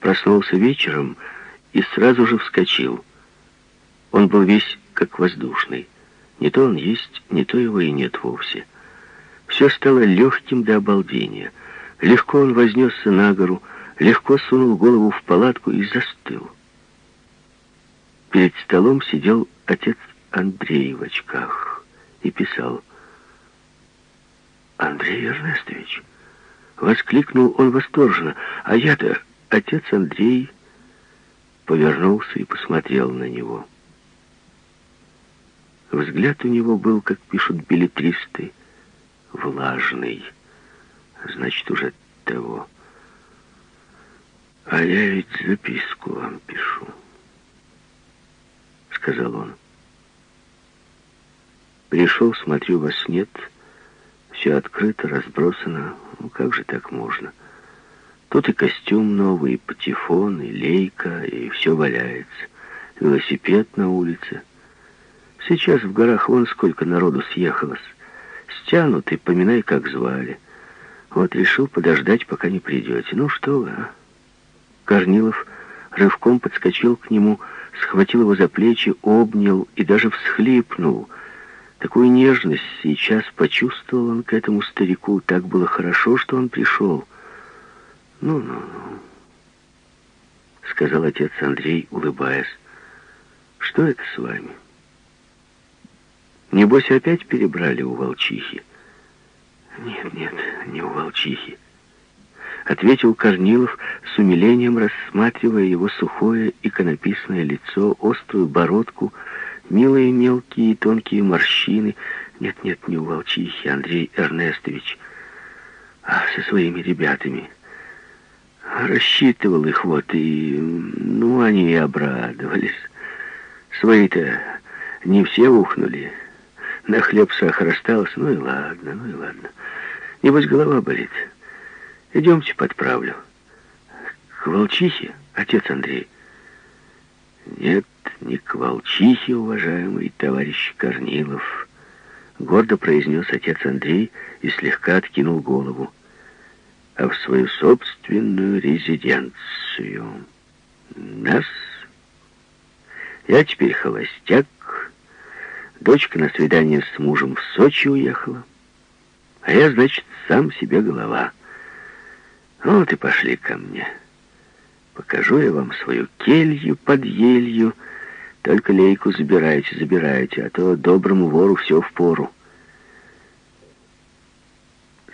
Проснулся вечером и сразу же вскочил. Он был весь как воздушный. Не то он есть, не то его и нет вовсе. Все стало легким до обалдения. Легко он вознесся на гору, легко сунул голову в палатку и застыл. Перед столом сидел отец Андрей в очках и писал. «Андрей Эрнестович!» Воскликнул он восторженно. «А я-то, отец Андрей...» Повернулся и посмотрел на него. Взгляд у него был, как пишут билетристы, влажный. Значит, уже того. «А я ведь записку вам пишу», — сказал он. Пришел, смотрю, вас нет. Все открыто, разбросано. Ну, как же так можно? Тут и костюм новый, и патефон, и лейка, и все валяется. Велосипед на улице. Сейчас в горах вон сколько народу съехалось. Стянут и поминай, как звали. Вот решил подождать, пока не придете. Ну что вы, а? Корнилов рывком подскочил к нему, схватил его за плечи, обнял и даже всхлипнул — Такую нежность сейчас почувствовал он к этому старику. Так было хорошо, что он пришел. «Ну-ну-ну», — сказал отец Андрей, улыбаясь. «Что это с вами? Небось, опять перебрали у волчихи?» «Нет, нет, не у волчихи», — ответил Корнилов с умилением, рассматривая его сухое иконописное лицо, острую бородку — Милые мелкие и тонкие морщины. Нет-нет, не у волчихи, Андрей Эрнестович, а со своими ребятами. Рассчитывал их вот, и, ну, они и обрадовались. Свои-то не все ухнули. На хлеб сахар осталось, ну и ладно, ну и ладно. Небось, голова болит. Идемте подправлю. К волчихе, отец Андрей. Нет, не к волчихе, уважаемый товарищ Корнилов, гордо произнес отец Андрей и слегка откинул голову, а в свою собственную резиденцию. Нас? Я теперь холостяк, дочка на свидание с мужем в Сочи уехала, а я, значит, сам себе голова. Вот и пошли ко мне. Покажу я вам свою келью под елью, только лейку забирайте, забирайте, а то доброму вору все в пору.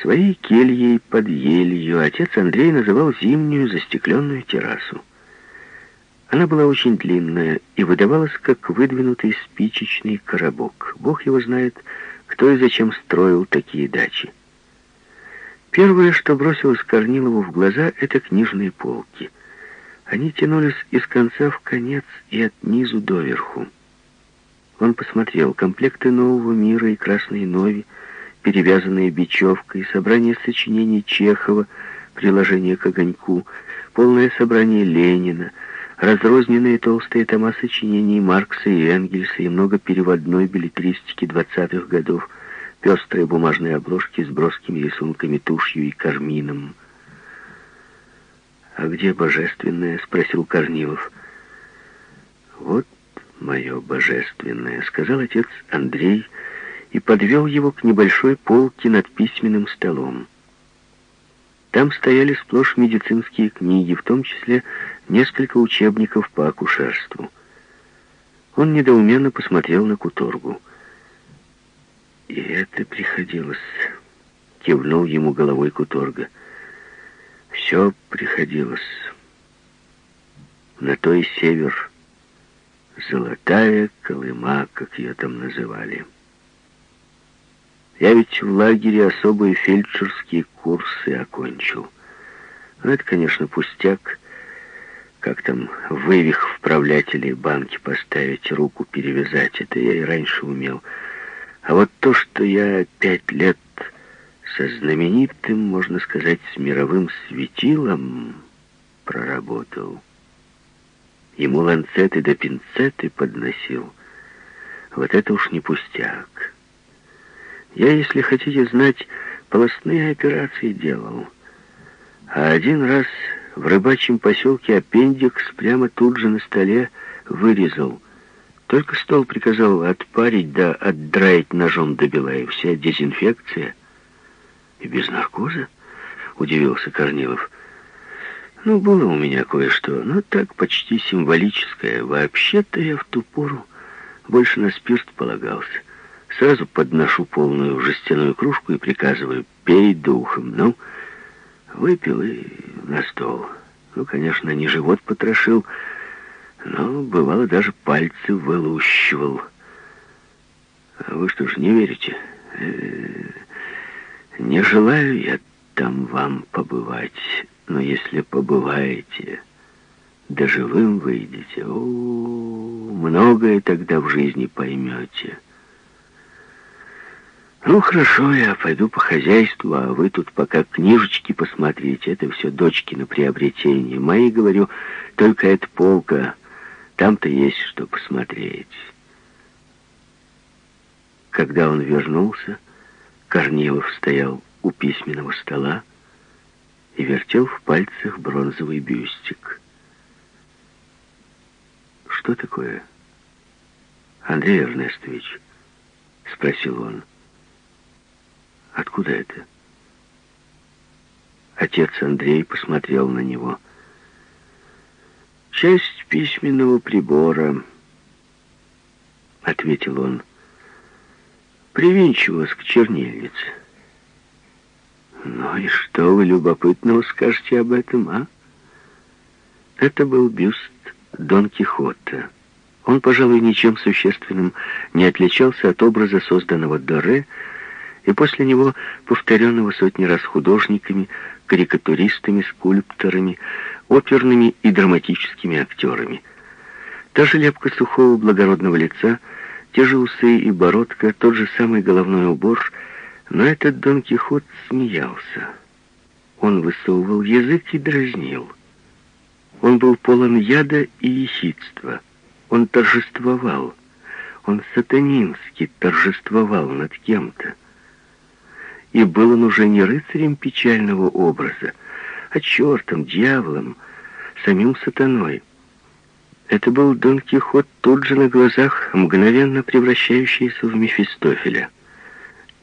Своей кельей под елью отец Андрей называл зимнюю застекленную террасу. Она была очень длинная и выдавалась как выдвинутый спичечный коробок. Бог его знает, кто и зачем строил такие дачи. Первое, что бросилось Корнилову в глаза, это книжные полки — они тянулись из конца в конец и от низу до верху. Он посмотрел комплекты «Нового мира» и «Красной Нови», перевязанные бечевкой, собрание сочинений Чехова, приложение к огоньку, полное собрание Ленина, разрозненные толстые тома сочинений Маркса и Энгельса и много переводной билетристики двадцатых годов, пестрые бумажные обложки с броскими рисунками тушью и кармином — «А где божественное?» — спросил Корнилов. «Вот мое божественное», — сказал отец Андрей и подвел его к небольшой полке над письменным столом. Там стояли сплошь медицинские книги, в том числе несколько учебников по акушерству. Он недоуменно посмотрел на Куторгу. «И это приходилось», — кивнул ему головой Куторга. Все приходилось. На той север. Золотая Колыма, как ее там называли. Я ведь в лагере особые фельдшерские курсы окончил. Ну, это, конечно, пустяк. Как там вывих вправлять или банки поставить, руку перевязать. Это я и раньше умел. А вот то, что я пять лет со знаменитым, можно сказать, с мировым светилом проработал. Ему ланцеты да пинцеты подносил. Вот это уж не пустяк. Я, если хотите знать, полостные операции делал. А один раз в рыбачьем поселке аппендикс прямо тут же на столе вырезал. Только стол приказал отпарить да отдраить ножом до бела, и вся дезинфекция. И без наркоза? Удивился Корнилов. Ну, было у меня кое-что, но так почти символическое. Вообще-то я в ту пору больше на спирт полагался. Сразу подношу полную жестяную кружку и приказываю, пей духом. Ну, выпил и на стол. Ну, конечно, не живот потрошил, но, бывало, даже пальцы вылущивал. А вы что ж, не верите? Э не желаю я там вам побывать, но если побываете, да живым выйдете, о, многое тогда в жизни поймете. Ну, хорошо, я пойду по хозяйству, а вы тут пока книжечки посмотрите. Это все дочки на приобретение. Мои, говорю, только эта полка. Там-то есть что посмотреть. Когда он вернулся, Корнилов стоял у письменного стола и вертел в пальцах бронзовый бюстик. «Что такое?» «Андрей Эрнестович?» — спросил он. Откуда это? Отец Андрей посмотрел на него. «Часть письменного прибора», — ответил он. «Привинчивалась к чернильнице». «Ну и что вы любопытного скажете об этом, а?» Это был бюст Дон Кихота. Он, пожалуй, ничем существенным не отличался от образа, созданного Доре, и после него повторенного сотни раз художниками, карикатуристами, скульпторами, оперными и драматическими актерами. Та же лепка сухого благородного лица, те же усы и бородка, тот же самый головной убор, но этот Дон Кихот смеялся. Он высовывал язык и дразнил. Он был полон яда и ехидства. Он торжествовал. Он сатанински торжествовал над кем-то. И был он уже не рыцарем печального образа, а чертом, дьяволом, самим сатаной. Это был Дон Кихот тут же на глазах, мгновенно превращающийся в Мефистофеля.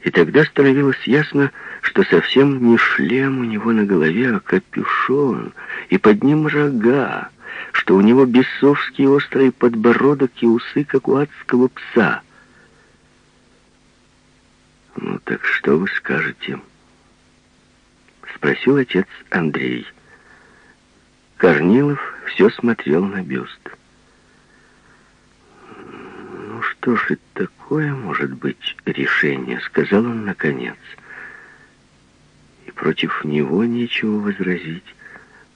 И тогда становилось ясно, что совсем не шлем у него на голове, а капюшон, и под ним рога, что у него бесовский острый подбородок и усы, как у адского пса — «Ну так что вы скажете?» Спросил отец Андрей. Корнилов все смотрел на бюст. «Ну что ж, и такое может быть решение», — сказал он наконец. «И против него нечего возразить».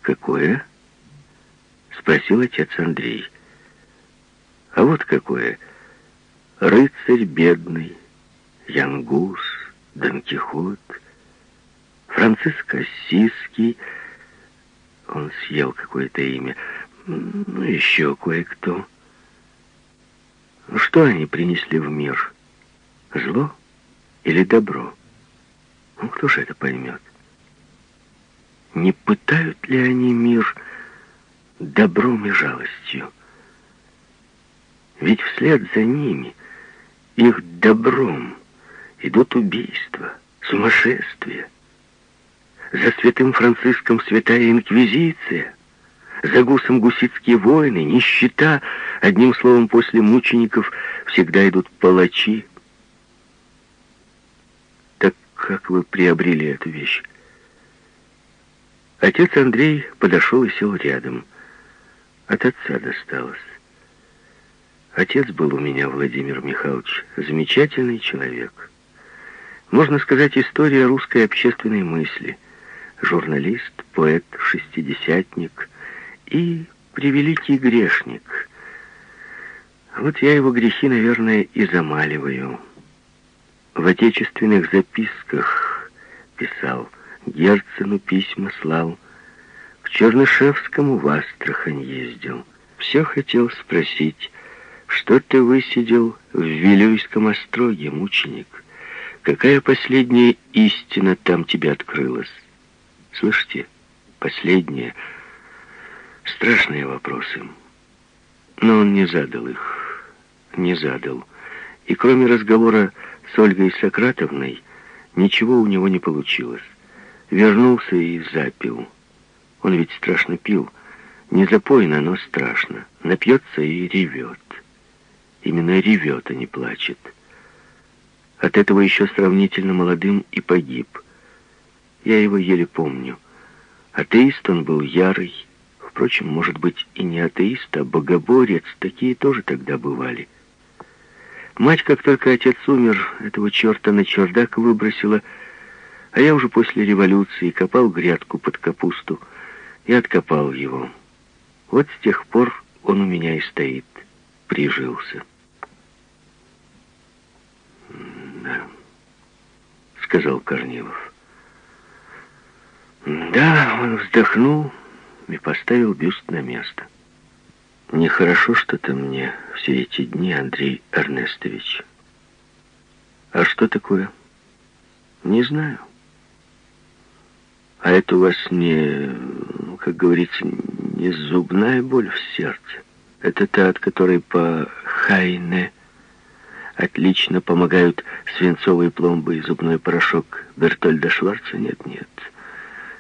«Какое?» — спросил отец Андрей. «А вот какое. Рыцарь бедный, Янгус, Дон Кихот, Франциск Ассизский, он съел какое-то имя, ну, еще кое-кто. Ну, что они принесли в мир? Зло или добро? Ну, кто же это поймет? Не пытают ли они мир добром и жалостью? Ведь вслед за ними, их добром, идут убийства, сумасшествие. За святым Франциском святая инквизиция, за гусом гусицкие войны, нищета, одним словом, после мучеников всегда идут палачи. Так как вы приобрели эту вещь? Отец Андрей подошел и сел рядом. От отца досталось. Отец был у меня, Владимир Михайлович, замечательный человек. Можно сказать, история русской общественной мысли. Журналист, поэт, шестидесятник и превеликий грешник. Вот я его грехи, наверное, и замаливаю. В отечественных записках писал, Герцену письма слал, к Чернышевскому в Астрахань ездил. Все хотел спросить, что ты высидел в Вилюйском остроге, мученик? Какая последняя истина там тебе открылась? Слышите? Последняя. Страшные вопросы. Но он не задал их. Не задал. И кроме разговора с Ольгой Сократовной, ничего у него не получилось. Вернулся и запил. Он ведь страшно пил. Не запойно, но страшно. Напьется и ревет. Именно ревет, а не плачет. От этого еще сравнительно молодым и погиб. Я его еле помню. Атеист он был ярый. Впрочем, может быть, и не атеист, а богоборец. Такие тоже тогда бывали. Мать, как только отец умер, этого черта на чердак выбросила, а я уже после революции копал грядку под капусту и откопал его. Вот с тех пор он у меня и стоит, прижился. «Да», — сказал Корнилов. «Да», — он вздохнул и поставил бюст на место. «Нехорошо что-то мне все эти дни, Андрей Эрнестович». «А что такое?» «Не знаю». «А это у вас не, ну, как говорится, не зубная боль в сердце. Это та, от которой по Хайне отлично помогают свинцовые пломбы и зубной порошок Бертольда Шварца? Нет, нет,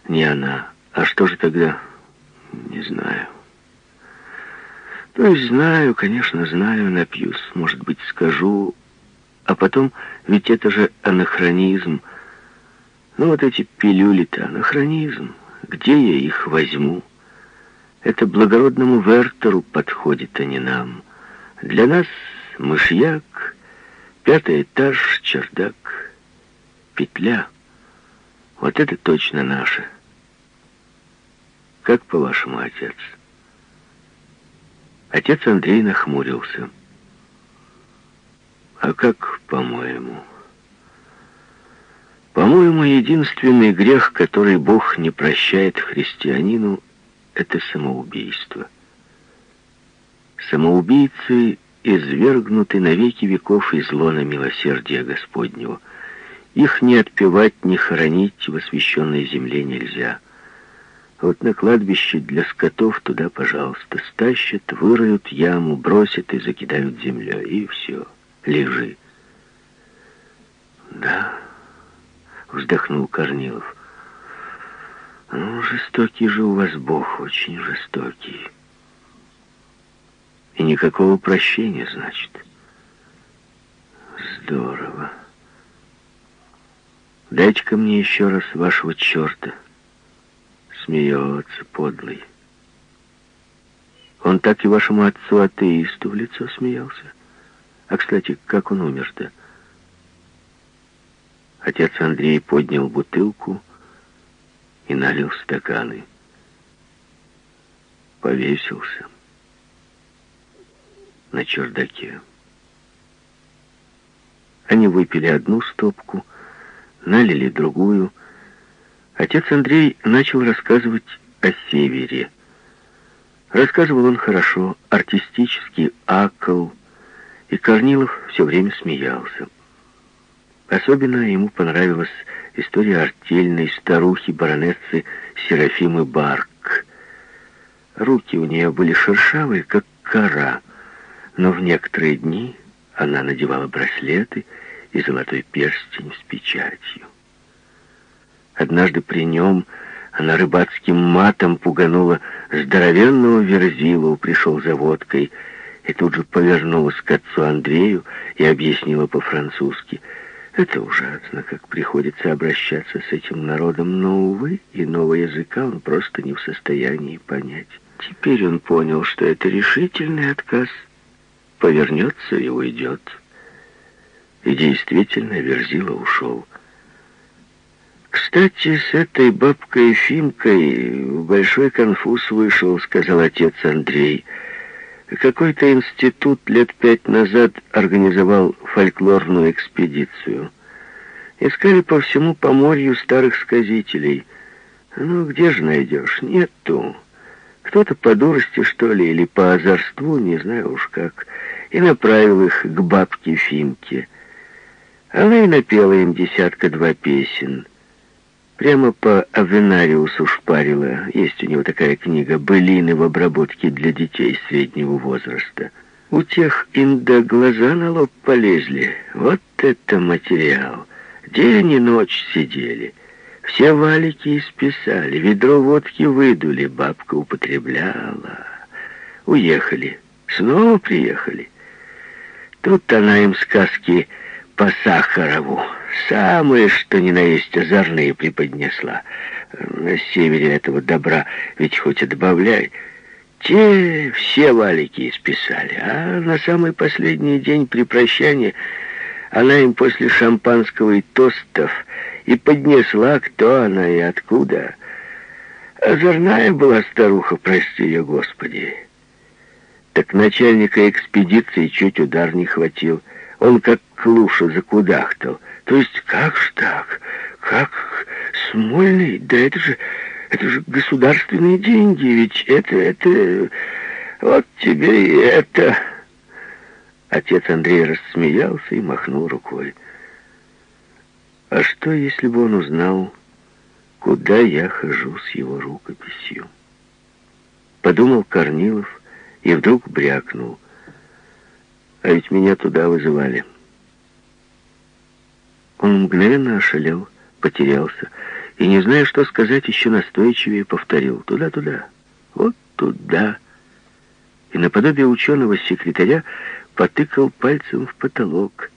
не она. А что же тогда? Не знаю. То есть знаю, конечно, знаю, напьюсь, может быть, скажу. А потом, ведь это же анахронизм. Ну вот эти пилюли-то анахронизм. Где я их возьму? Это благородному Вертеру подходит, а не нам. Для нас мышьяк Пятый этаж, чердак, петля. Вот это точно наше. Как по-вашему, отец? Отец Андрей нахмурился. А как, по-моему? По-моему, единственный грех, который Бог не прощает христианину, это самоубийство. Самоубийцы извергнуты на веки веков из лона милосердия Господнего. Их не отпевать, не хоронить в освященной земле нельзя. Вот на кладбище для скотов туда, пожалуйста, стащат, выроют яму, бросят и закидают землей, и все, лежи. Да, вздохнул Корнилов. Ну, жестокий же у вас Бог, очень жестокий. И никакого прощения, значит. Здорово. Дайте-ка мне еще раз вашего черта. Смеется, подлый. Он так и вашему отцу-атеисту в лицо смеялся. А, кстати, как он умер-то? Отец Андрей поднял бутылку и налил стаканы. Повесился на чердаке. Они выпили одну стопку, налили другую. Отец Андрей начал рассказывать о севере. Рассказывал он хорошо, артистически, акл, и Корнилов все время смеялся. Особенно ему понравилась история артельной старухи баронессы Серафимы Барк. Руки у нее были шершавые, как кора, но в некоторые дни она надевала браслеты и золотой перстень с печатью. Однажды при нем она рыбацким матом пуганула здоровенного верзилу, пришел за водкой, и тут же повернулась к отцу Андрею и объяснила по-французски. Это ужасно, как приходится обращаться с этим народом, но, увы, иного языка он просто не в состоянии понять. Теперь он понял, что это решительный отказ — повернется и уйдет. И действительно, Верзила ушел. «Кстати, с этой бабкой Фимкой большой конфуз вышел», — сказал отец Андрей. «Какой-то институт лет пять назад организовал фольклорную экспедицию. Искали по всему поморью старых сказителей. Ну, где же найдешь? Нету. Кто-то по дурости, что ли, или по озорству, не знаю уж как, и направил их к бабке Фимке. Она и напела им десятка-два песен. Прямо по Авенариусу шпарила. Есть у него такая книга «Былины в обработке для детей среднего возраста». У тех инда глаза на лоб полезли. Вот это материал. День и ночь сидели. Все валики исписали, ведро водки выдули, бабка употребляла. Уехали. Снова приехали. Тут она им сказки по Сахарову. Самые, что ни на есть, озорные преподнесла. На севере этого добра ведь хоть и добавляй. Те все валики исписали, а на самый последний день при прощании она им после шампанского и тостов и поднесла, кто она и откуда. Озорная была старуха, прости ее, Господи. Так начальника экспедиции чуть удар не хватил. Он как клуша закудахтал. То есть как ж так? Как Смольный? Да это же... Это же государственные деньги, ведь это... это... Вот тебе и это... Отец Андрей рассмеялся и махнул рукой. А что, если бы он узнал, куда я хожу с его рукописью? Подумал Корнилов и вдруг брякнул. А ведь меня туда вызывали. Он мгновенно ошалел, потерялся, и, не зная, что сказать, еще настойчивее повторил. Туда-туда, вот туда. И наподобие ученого секретаря потыкал пальцем в потолок.